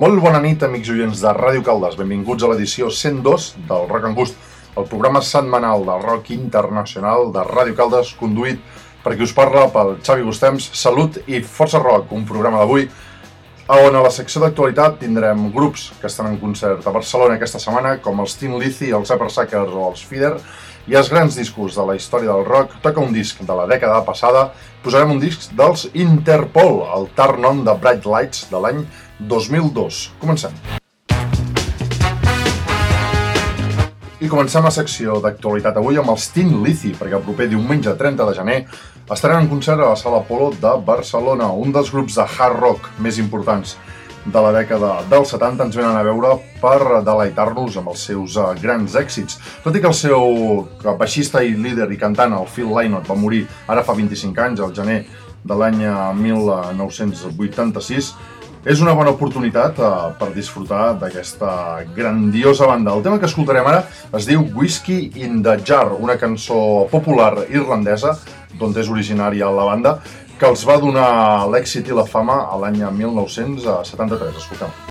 Molt bona nit, amics oients de Ràdio Caldes. Benvinguts a l'edició 102 del Rock and Gust, el programa setmanal del rock internacional de Ràdio Caldes, conduït per qui us parla, pel Xavi Gustems. Salut i força rock, un programa d'avui on a la secció d'actualitat tindrem grups que estan en concert a Barcelona aquesta setmana, com els Teen Lizzy, els Upper Suckers o els Feeder, i els grans discos de la història del rock. Toca un disc de la dècada passada, posarem un disc dels Interpol, el Turn On de Bright Lights de l'any 2002. Comencem. I comencem la secció d'actualitat avui amb els Teen Lizzy, perquè el proper diumenge 30 de gener estaran en concert a la Sala Polo de Barcelona, un dels grups de hard rock més importants de la dècada dels 70 ens venen a veure per deleitar-nos amb els seus uh, grans èxits. Tot i que el seu baixista i líder i cantant, el Phil Lynott, va morir ara fa 25 anys, al gener de l'any 1986, és una bona oportunitat uh, per disfrutar d'aquesta grandiosa banda. El tema que escoltarem ara es diu Whiskey in the Jar, una cançó popular irlandesa d'on és originària la banda, que els va donar l'èxit i la fama a l'any 1973. Escolteu.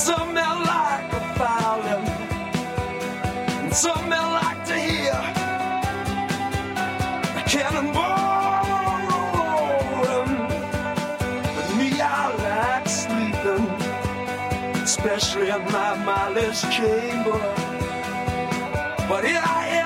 Some men like the fowling, and some men like to hear a cannonball rolling. But me, I like sleeping, especially in my mindless chamber. But here I am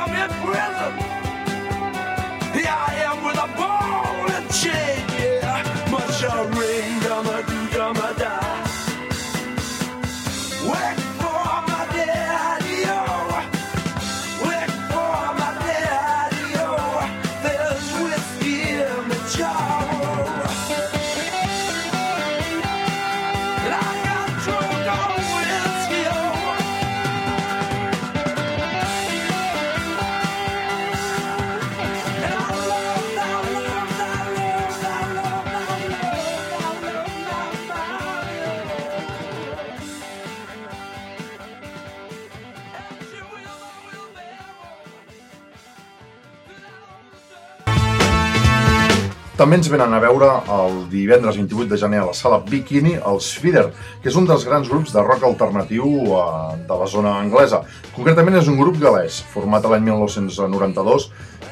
També ens venen a veure el divendres 28 de gener a la sala Bikini els Feeder, que és un dels grans grups de rock alternatiu eh, de la zona anglesa. Concretament és un grup galès, format l'any 1992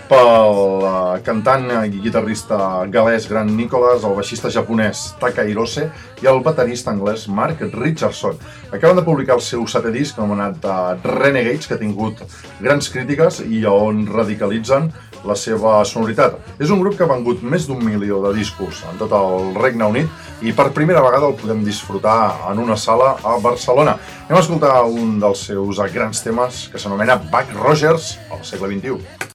pel eh, cantant i guitarrista galès Grant Nicholas, el baixista japonès Taka Hirose i el baterista anglès Mark Richardson. Acaben de publicar el seu setè disc anomenat eh, Renegades, que ha tingut grans crítiques i on radicalitzen la seva sonoritat. És un grup que ha vengut més d'un milió de discos en tot el Regne Unit i per primera vegada el podem disfrutar en una sala a Barcelona. Anem a escoltar un dels seus grans temes que s'anomena Buck Rogers al segle XXI.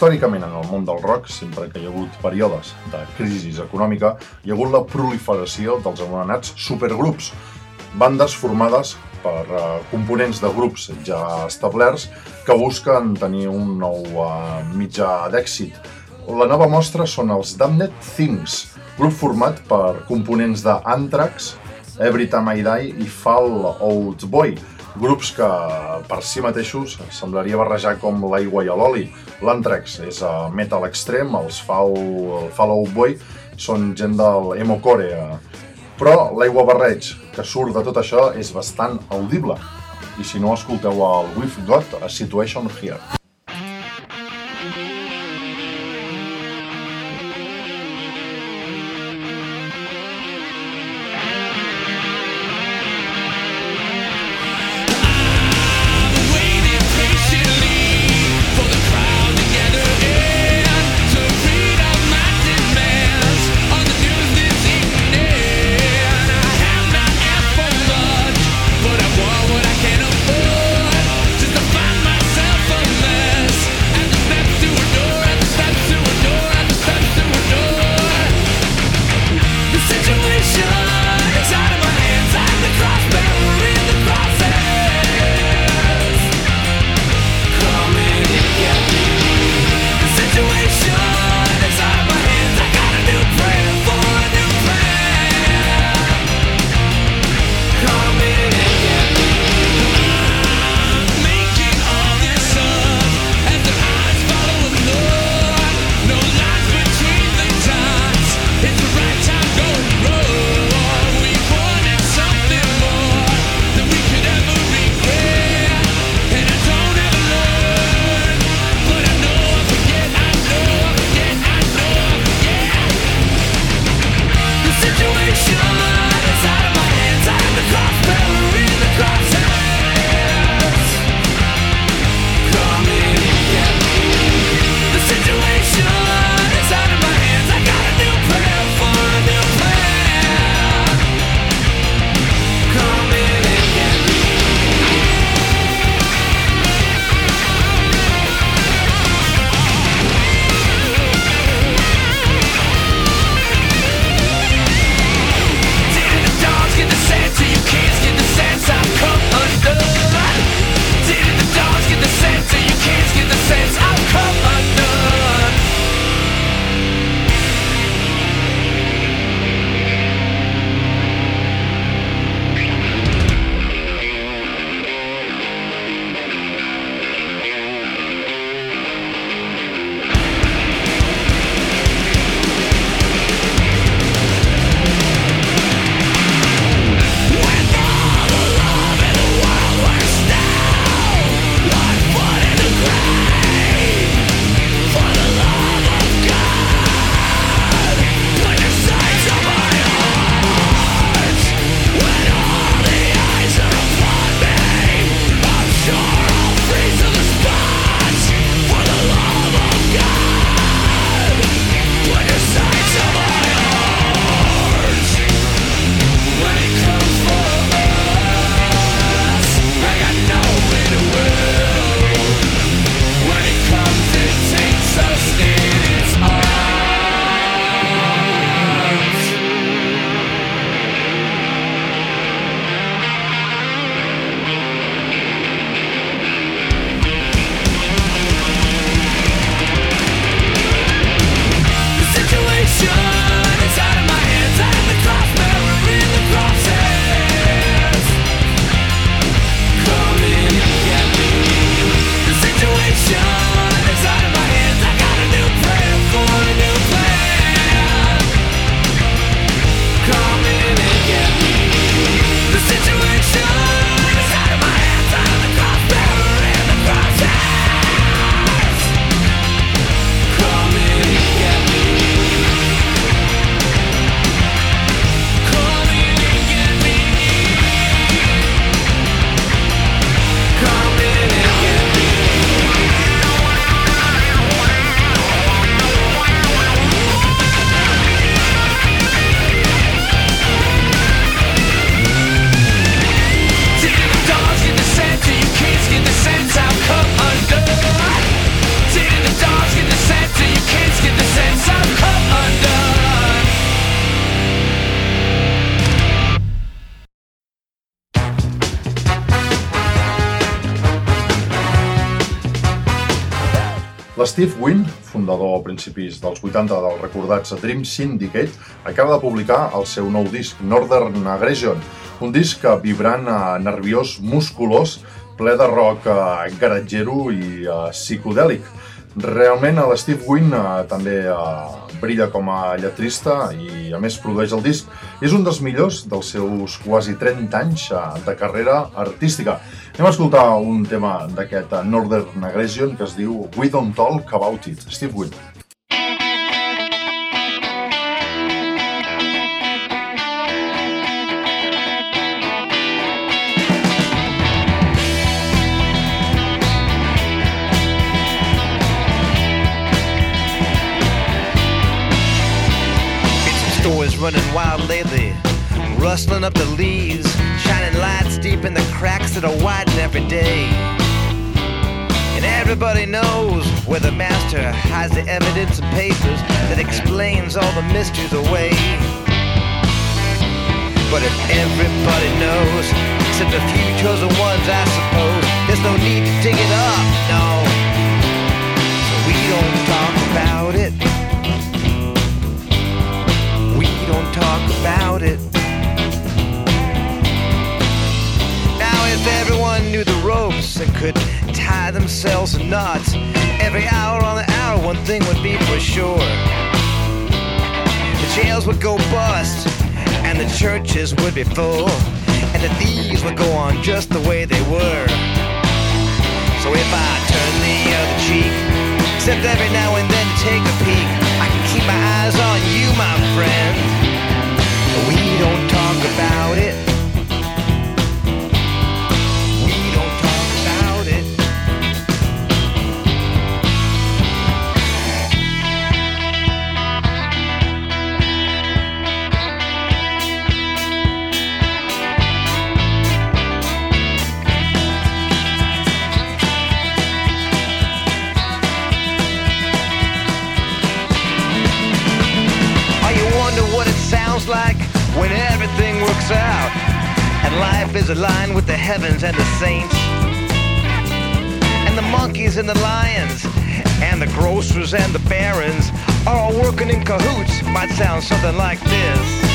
Històricament en el món del rock, sempre que hi ha hagut períodes de crisi econòmica, hi ha hagut la proliferació dels anomenats supergrups, bandes formades per uh, components de grups ja establerts que busquen tenir un nou uh, mitjà d'èxit. La nova mostra són els Damned Things, grup format per components de Anthrax, Every Time I Die i Fall Out Boy, grups que per si mateixos semblaria barrejar com l'aigua i l'oli. L'Anthrax és a metal extrem, els Fall, el Fall Out Boy són gent del emocore, però l'aigua barreig que surt de tot això és bastant audible. I si no, escolteu el We've Got a Situation Here. L'Steve Wynn, fundador a principis dels 80 dels recordats Dream Syndicate, acaba de publicar el seu nou disc, Northern Aggression, un disc vibrant, eh, nerviós, musculós, ple de rock eh, garatgero i eh, psicodèlic. Realment l'Steve Wynn també brilla com a lletrista i a més produeix el disc. És un dels millors dels seus quasi 30 anys eh, de carrera artística. Anem a escoltar un tema d'aquest eh, Northern Aggression que es diu We Don't Talk About It, Steve Wynn. Running wild lately, rustling up the leaves, shining lights deep in the cracks that are widen every day. And everybody knows where the master hides the evidence and papers that explains all the mysteries away. But if everybody knows, except a few chosen ones, I suppose, there's no need to dig it up, no. So we don't talk about it. Don't talk about it. Now, if everyone knew the ropes and could tie themselves in knots, every hour on the hour, one thing would be for sure. The jails would go bust, and the churches would be full, and the thieves would go on just the way they were. So if I turn the other cheek, except every now and then to take a peek, I can keep my eyes on you, my friend. We don't talk about it. Life is aligned with the heavens and the saints and the monkeys and the lions and the grocers and the barons are all working in cahoots. Might sound something like this.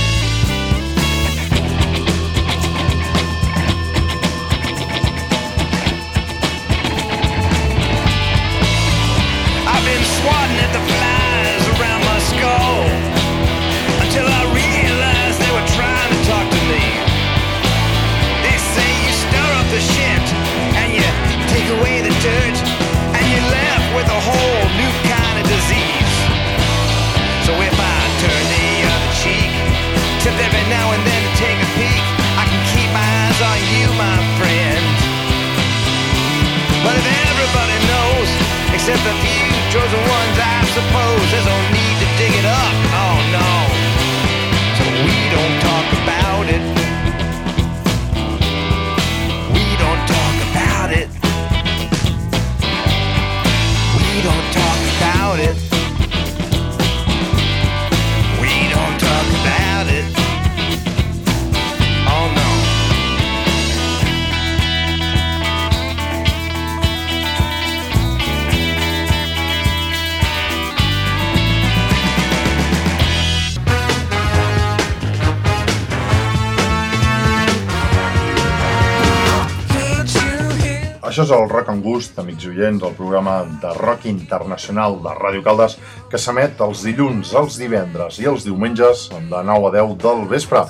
Això és el Rock and Gust, amics oients, el programa de rock internacional de Ràdio Caldes que s'emet els dilluns, els divendres i els diumenges de 9 a 10 del vespre.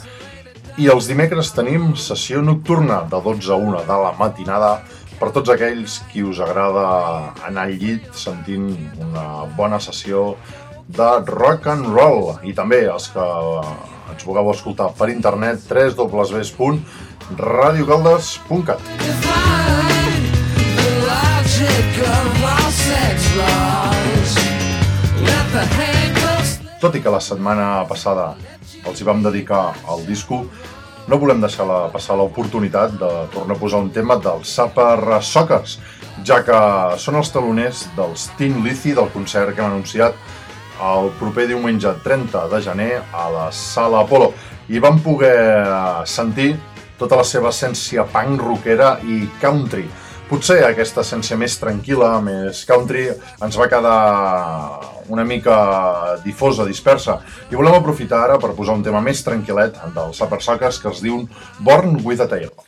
I els dimecres tenim sessió nocturna de 12 a 1 de la matinada per tots aquells qui us agrada anar al llit sentint una bona sessió de rock and roll i també els que ens vulgueu escoltar per internet www.radiocaldes.cat The Tot i que la setmana passada els hi vam dedicar al disco, no volem deixar la, passar l'oportunitat de tornar a posar un tema dels Supper Sockers, ja que són els taloners dels Tin Lizzy del concert que hem anunciat el proper diumenge 30 de gener a la Sala Apolo i vam poder sentir tota la seva essència punk rockera i country. Potser aquesta essència més tranquil·la, més country, ens va quedar una mica difosa, dispersa. I volem aprofitar ara per posar un tema més tranquil·let del Supper Suckers que es diu Born with a Tail.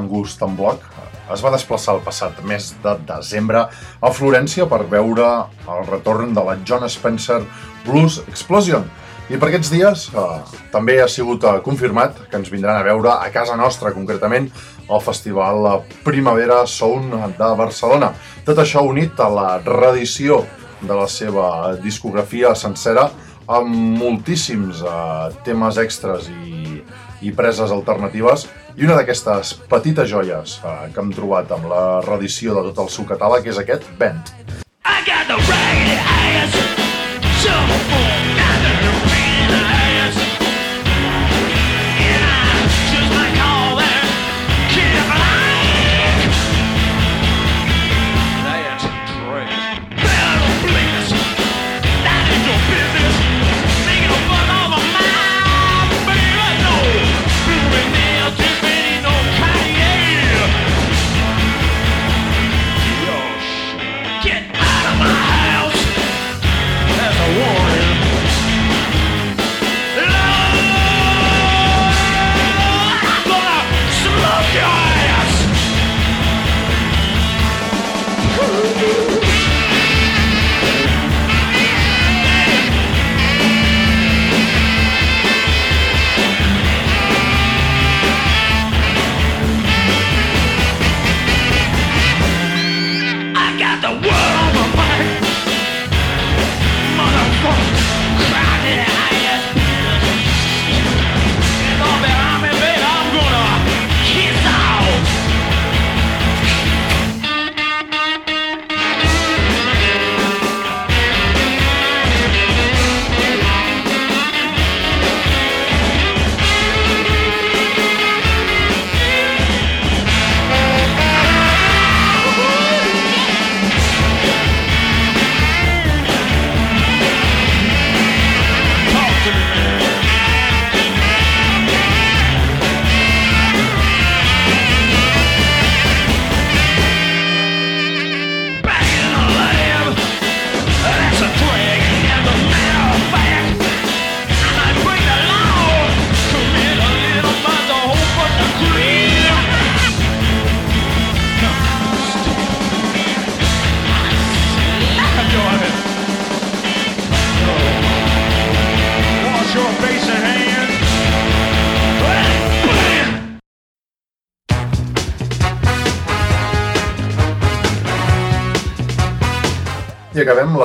cangurs tan bloc, es va desplaçar el passat mes de desembre a Florència per veure el retorn de la John Spencer Blues Explosion. I per aquests dies eh, també ha sigut eh, confirmat que ens vindran a veure a casa nostra, concretament al Festival Primavera Sound de Barcelona. Tot això unit a la reedició de la seva discografia sencera amb moltíssims eh, temes extras i, i preses alternatives i una d'aquestes petites joies eh, que hem trobat amb la reedició de tot el seu català, que és aquest Bent.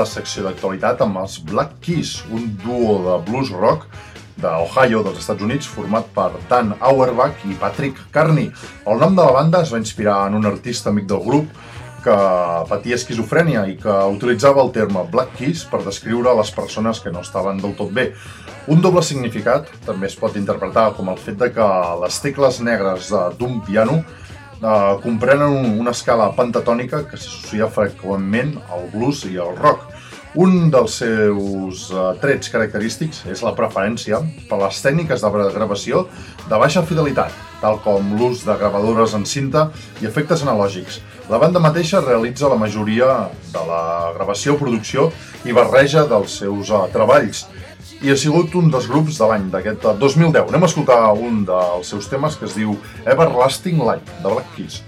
Secció d'actualitat amb els Black Keys, un duo de blues rock d'Ohio, dels Estats Units, format per Dan Auerbach i Patrick Carney. El nom de la banda es va inspirar en un artista amic del grup que patia esquizofrènia i que utilitzava el terme Black Keys per descriure les persones que no estaven del tot bé. Un doble significat també es pot interpretar com el fet de que les tecles negres d'un piano eh, comprenen un- una escala pentatònica que s'associa freqüentment al blues i al rock. Un dels seus eh, trets característics és la preferència per les tècniques de gravació de baixa fidelitat, tal com l'ús de gravadores en cinta i efectes analògics. La banda mateixa realitza la majoria de la gravació, producció i barreja dels seus eh, treballs i ha sigut un dels grups de l'any d'aquest eh, 2010. Anem a escoltar un dels seus temes que es diu Everlasting Light, de Black Keys.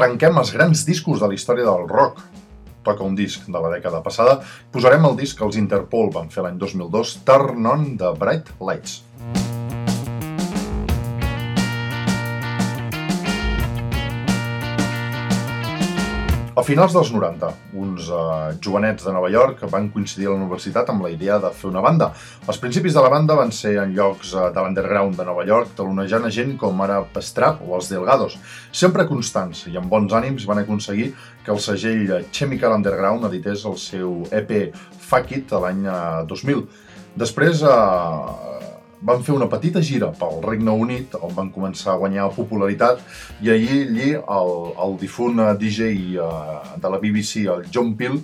Arrenquem els grans discos de la història del rock. Toca un disc de la dècada passada. Posarem el disc que els Interpol van fer l'any 2002, Turn On de Bright Lights. A finals dels 90, uns uh, jovenets de Nova York van coincidir a la universitat amb la idea de fer una banda. Els principis de la banda van ser en llocs uh, de l'underground de Nova York, talonejant a gent com ara Pestrap o els Delgados. Sempre constants i amb bons ànims van aconseguir que el segell Chemical Underground edités el seu EP Fuck It l'any eh, 2000. Després eh, van fer una petita gira pel Regne Unit on van començar a guanyar popularitat i allí, allí el, el difunt eh, DJ eh, de la BBC, el John Peel,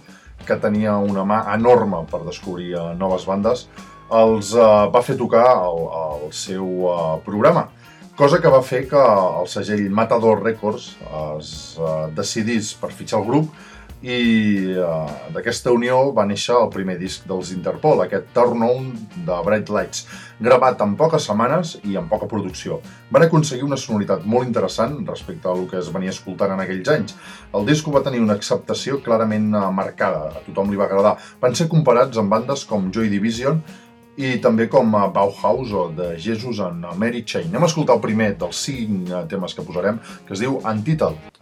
que tenia una mà enorme per descobrir eh, noves bandes, els va fer tocar el, el seu programa. Cosa que va fer que el segell Matador Records es decidís per fitxar el grup i uh, d'aquesta unió va néixer el primer disc dels Interpol, aquest Turn de Bright Lights, gravat en poques setmanes i amb poca producció. Van aconseguir una sonoritat molt interessant respecte a el que es venia escoltant en aquells anys. El disc va tenir una acceptació clarament eh, marcada, a tothom li va agradar. Van ser comparats amb bandes com Joy Division i també com a Bauhaus o de Jesus en Mary Chain. Anem a escoltar el primer dels cinc eh, temes que posarem, que es diu. Untitled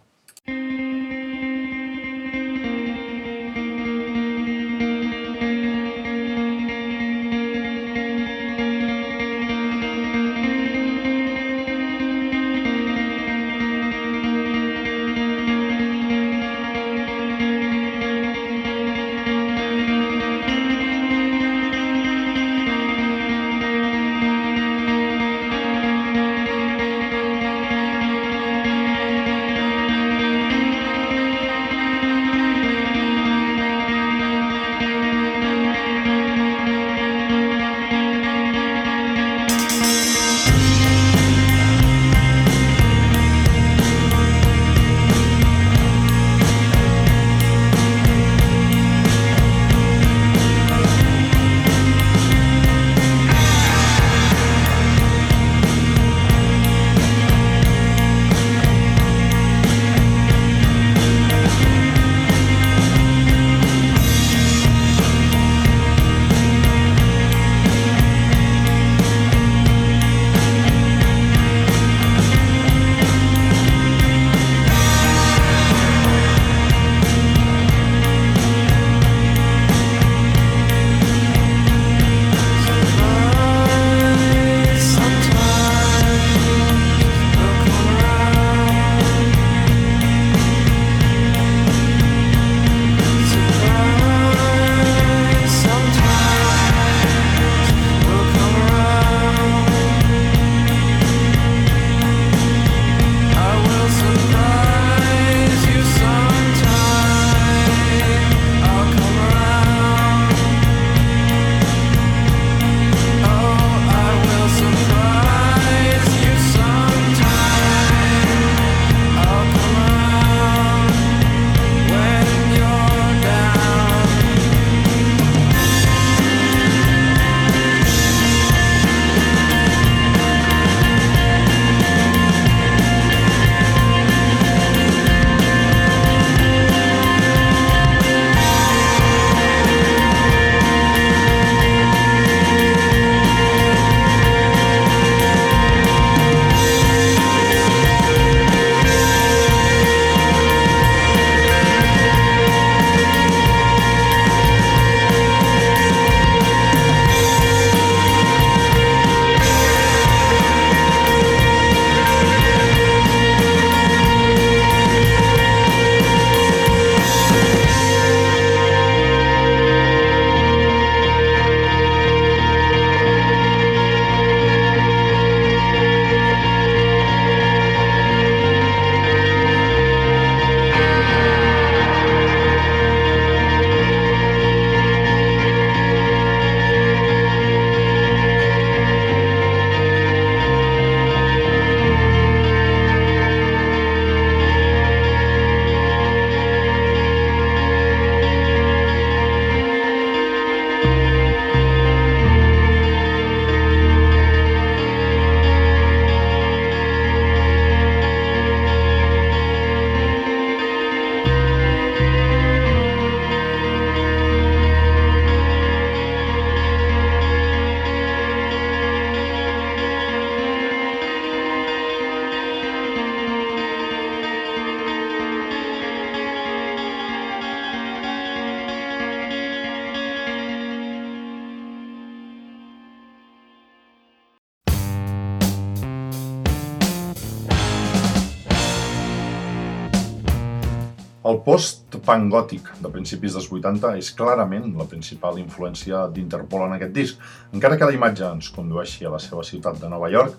post-punk gòtic de principis dels 80 és clarament la principal influència d'Interpol en aquest disc. Encara que la imatge ens condueixi a la seva ciutat de Nova York,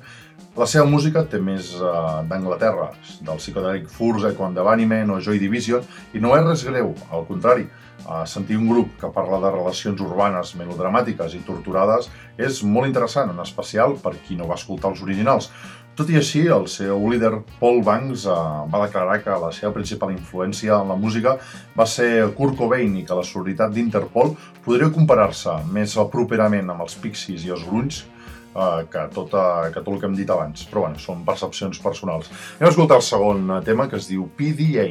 la seva música té més uh, d'Anglaterra, del psicodèlic Furs, Echo and the Bunnymen o Joy Division, i no és res greu, al contrari. Uh, sentir un grup que parla de relacions urbanes melodramàtiques i torturades és molt interessant, en especial per qui no va escoltar els originals. Tot i així, el seu líder Paul Banks uh, va declarar que la seva principal influència en la música va ser Kurt Cobain i que la sonoritat d'Interpol podria comparar-se més properament amb els Pixies i els Grunys eh, que, tot, eh, que tot el que hem dit abans. Però bueno, són percepcions personals. Anem a escoltar el segon eh, tema que es diu PDA.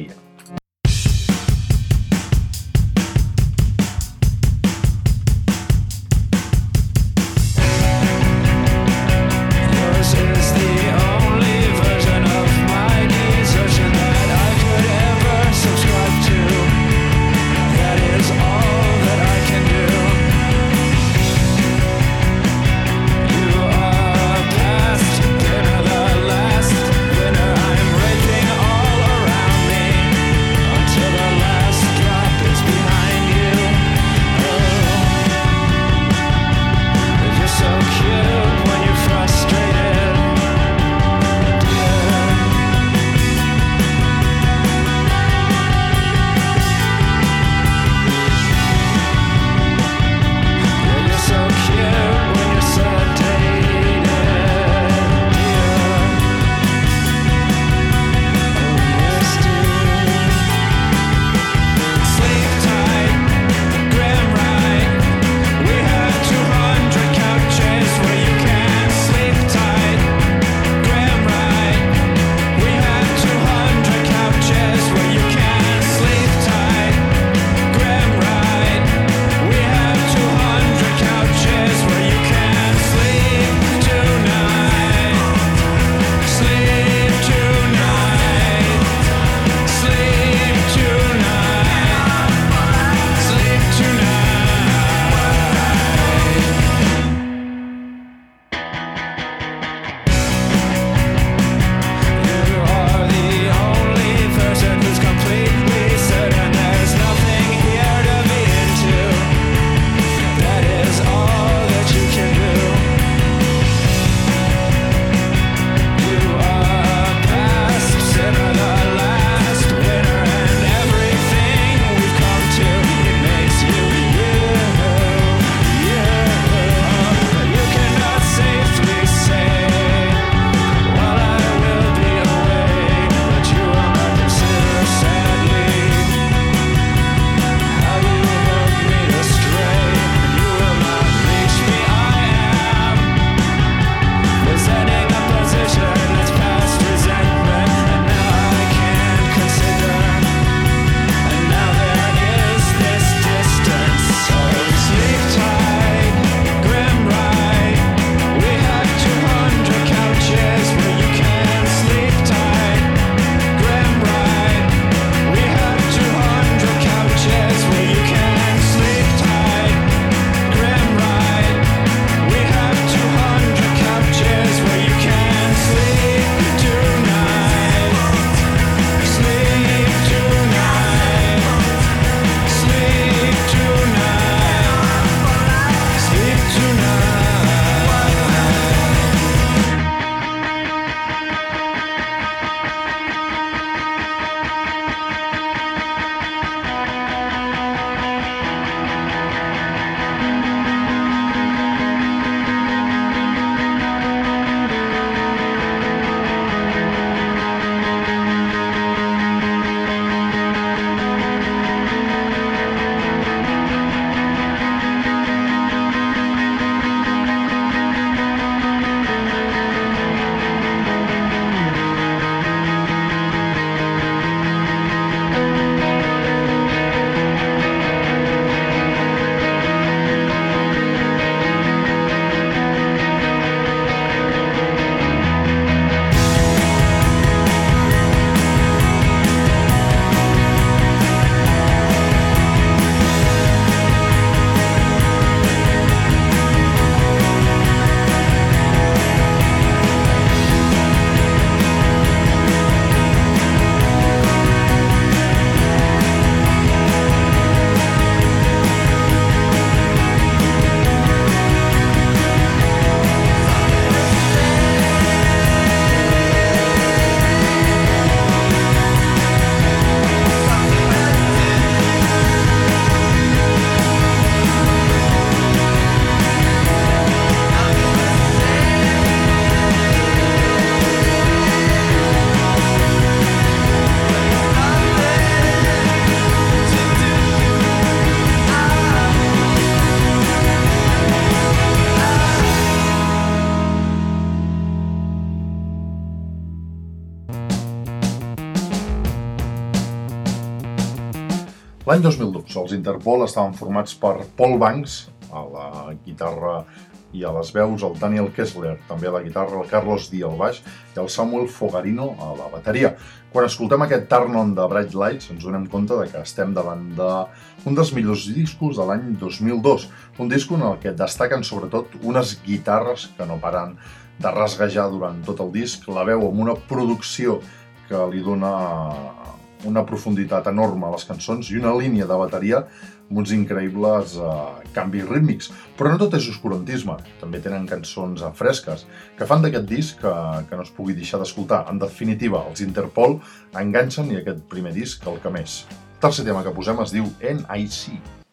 L'any 2002, els Interpol estaven formats per Paul Banks, a la guitarra i a les veus el Daniel Kessler, també a la guitarra el Carlos Di al baix i el Samuel Fogarino a la bateria. Quan escoltem aquest Turn-on de Bright Lights ens donem compte de que estem davant d'un dels millors discos de l'any 2002, un disc en el que destaquen sobretot unes guitarres que no paren de rasguejar durant tot el disc, la veu amb una producció que li dona una profunditat enorme a les cançons i una línia de bateria amb uns increïbles uh, canvis rítmics. Però no tot és oscurantisme, també tenen cançons fresques que fan d'aquest disc que, que no es pugui deixar d'escoltar. En definitiva, els Interpol enganxen i aquest primer disc el que més. El tercer tema que posem es diu NIC.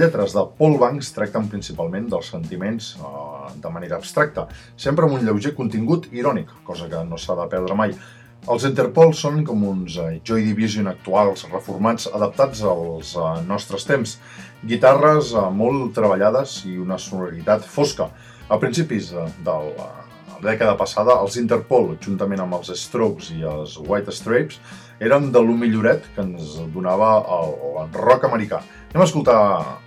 Lletres de Paul Banks tracten principalment dels sentiments eh, de manera abstracta, sempre amb un lleuger contingut irònic, cosa que no s'ha de perdre mai. Els Interpol són com uns eh, Joy Division actuals, reformats, adaptats als eh, nostres temps. Guitarres eh, molt treballades i una sonoritat fosca. A principis de la dècada passada, els Interpol, juntament amb els Strokes i els White Stripes, eren de lo milloret que ens donava el, rock americà. Anem a escoltar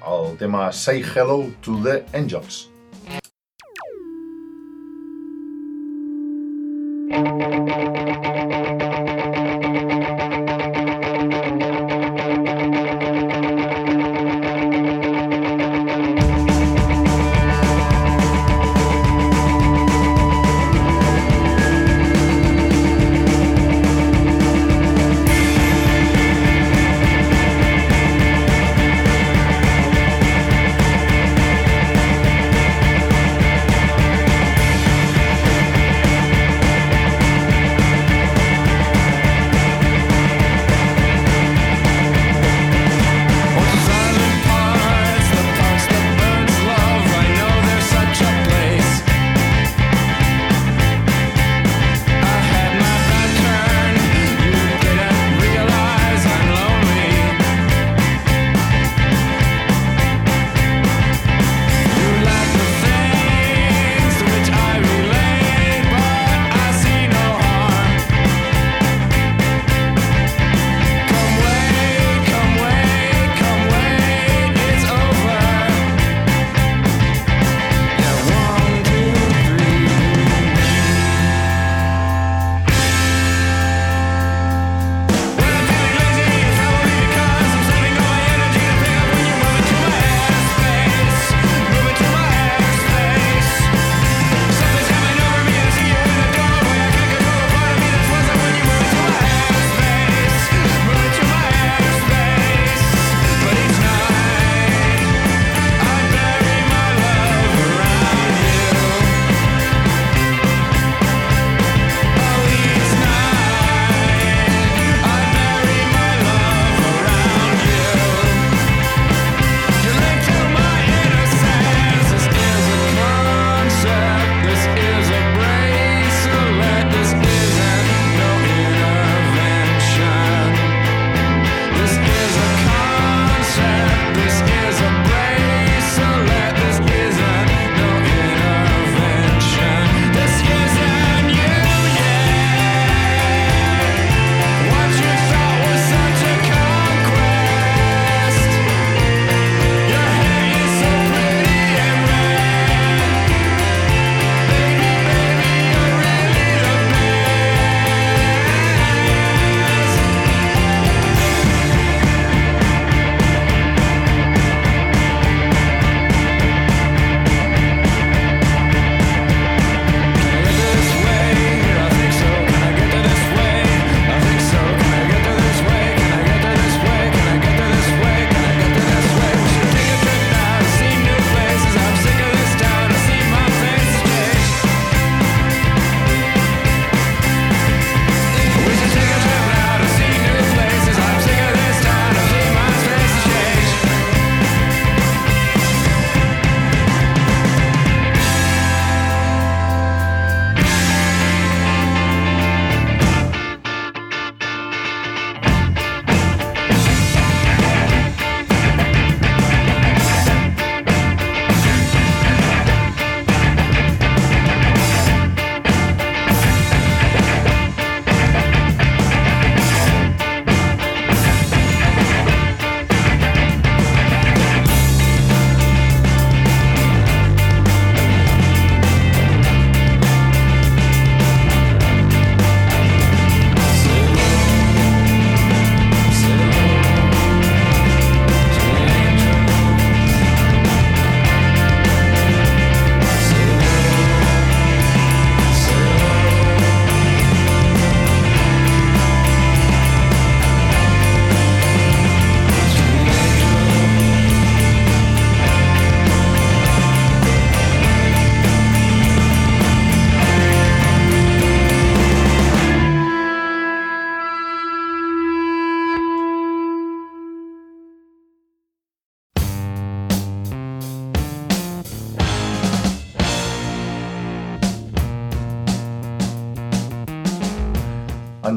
el tema Say Hello to the Angels.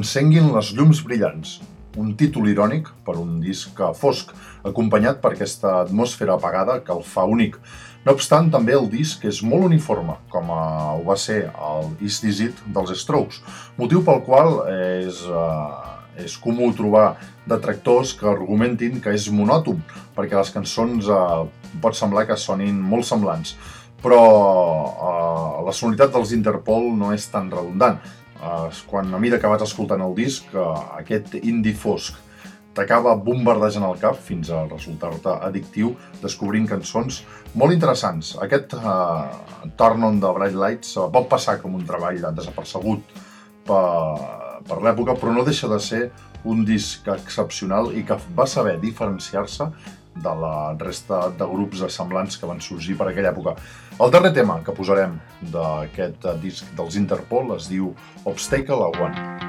Encenguin les llums brillants, un títol irònic per un disc fosc, acompanyat per aquesta atmosfera apagada que el fa únic. No obstant, també el disc és molt uniforme, com eh, ho va ser el Is This It dels Strokes, motiu pel qual és, eh, és comú trobar detractors que argumentin que és monòton, perquè les cançons eh, pot semblar que sonin molt semblants, però eh, la sonoritat dels Interpol no és tan redundant. Eh, quan a mesura que vas escoltant el disc, eh, aquest indie fosc t'acaba bombardejant el cap fins a resultar-te addictiu descobrint cançons molt interessants. Aquest uh, Turn on the Bright Lights uh, pot passar com un treball desapercebut per, per l'època, però no deixa de ser un disc excepcional i que va saber diferenciar-se de la resta de grups semblants que van sorgir per aquella època. El darrer tema que posarem d'aquest disc dels Interpol es diu Obstacle a One.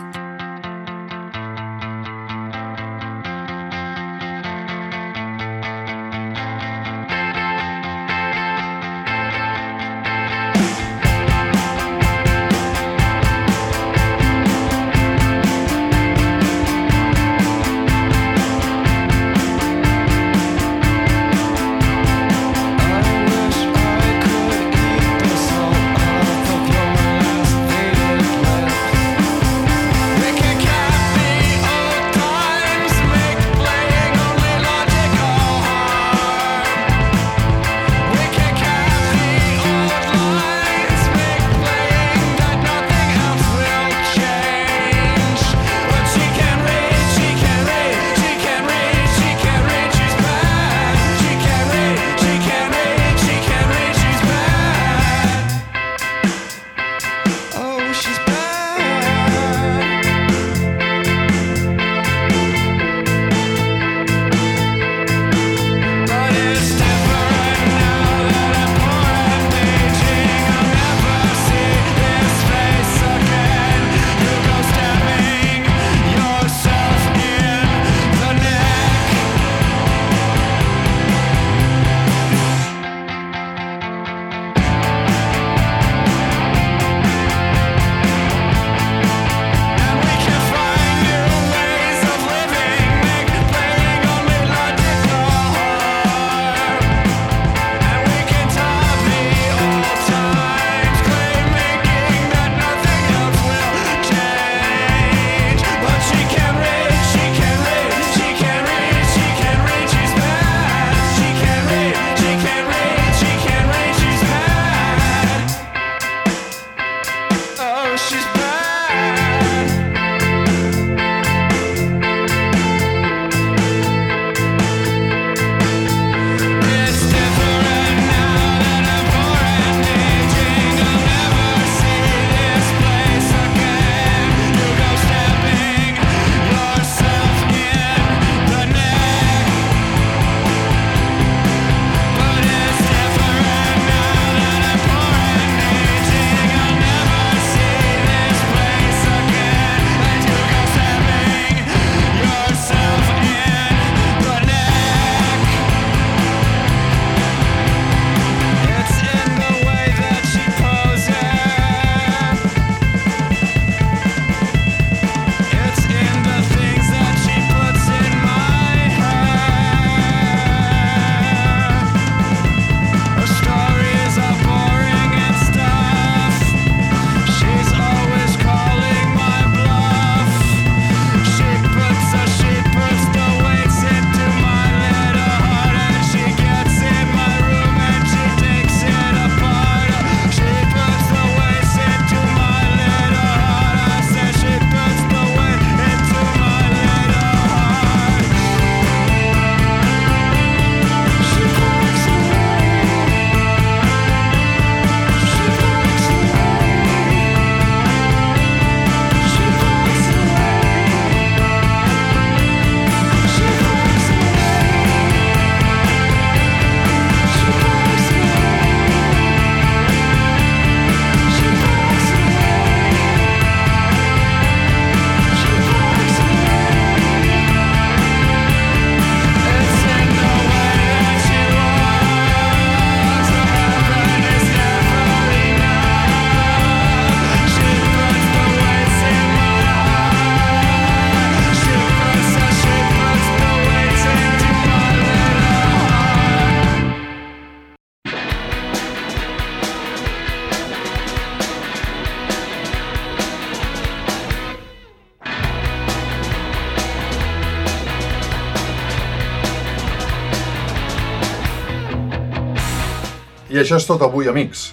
Això és tot avui, amics.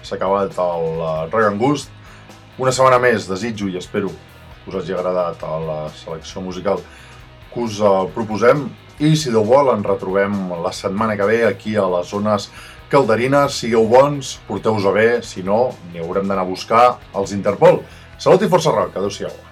S'ha acabat el eh, and Gust. Una setmana més, desitjo i espero que us hagi agradat a la selecció musical que us eh, proposem. I, si Déu vol, ens retrobem la setmana que ve aquí a les zones calderines. Sigueu bons, porteu-vos bé, si no, n'hi haurem d'anar a buscar als Interpol. Salut i força rock, adeu-siau.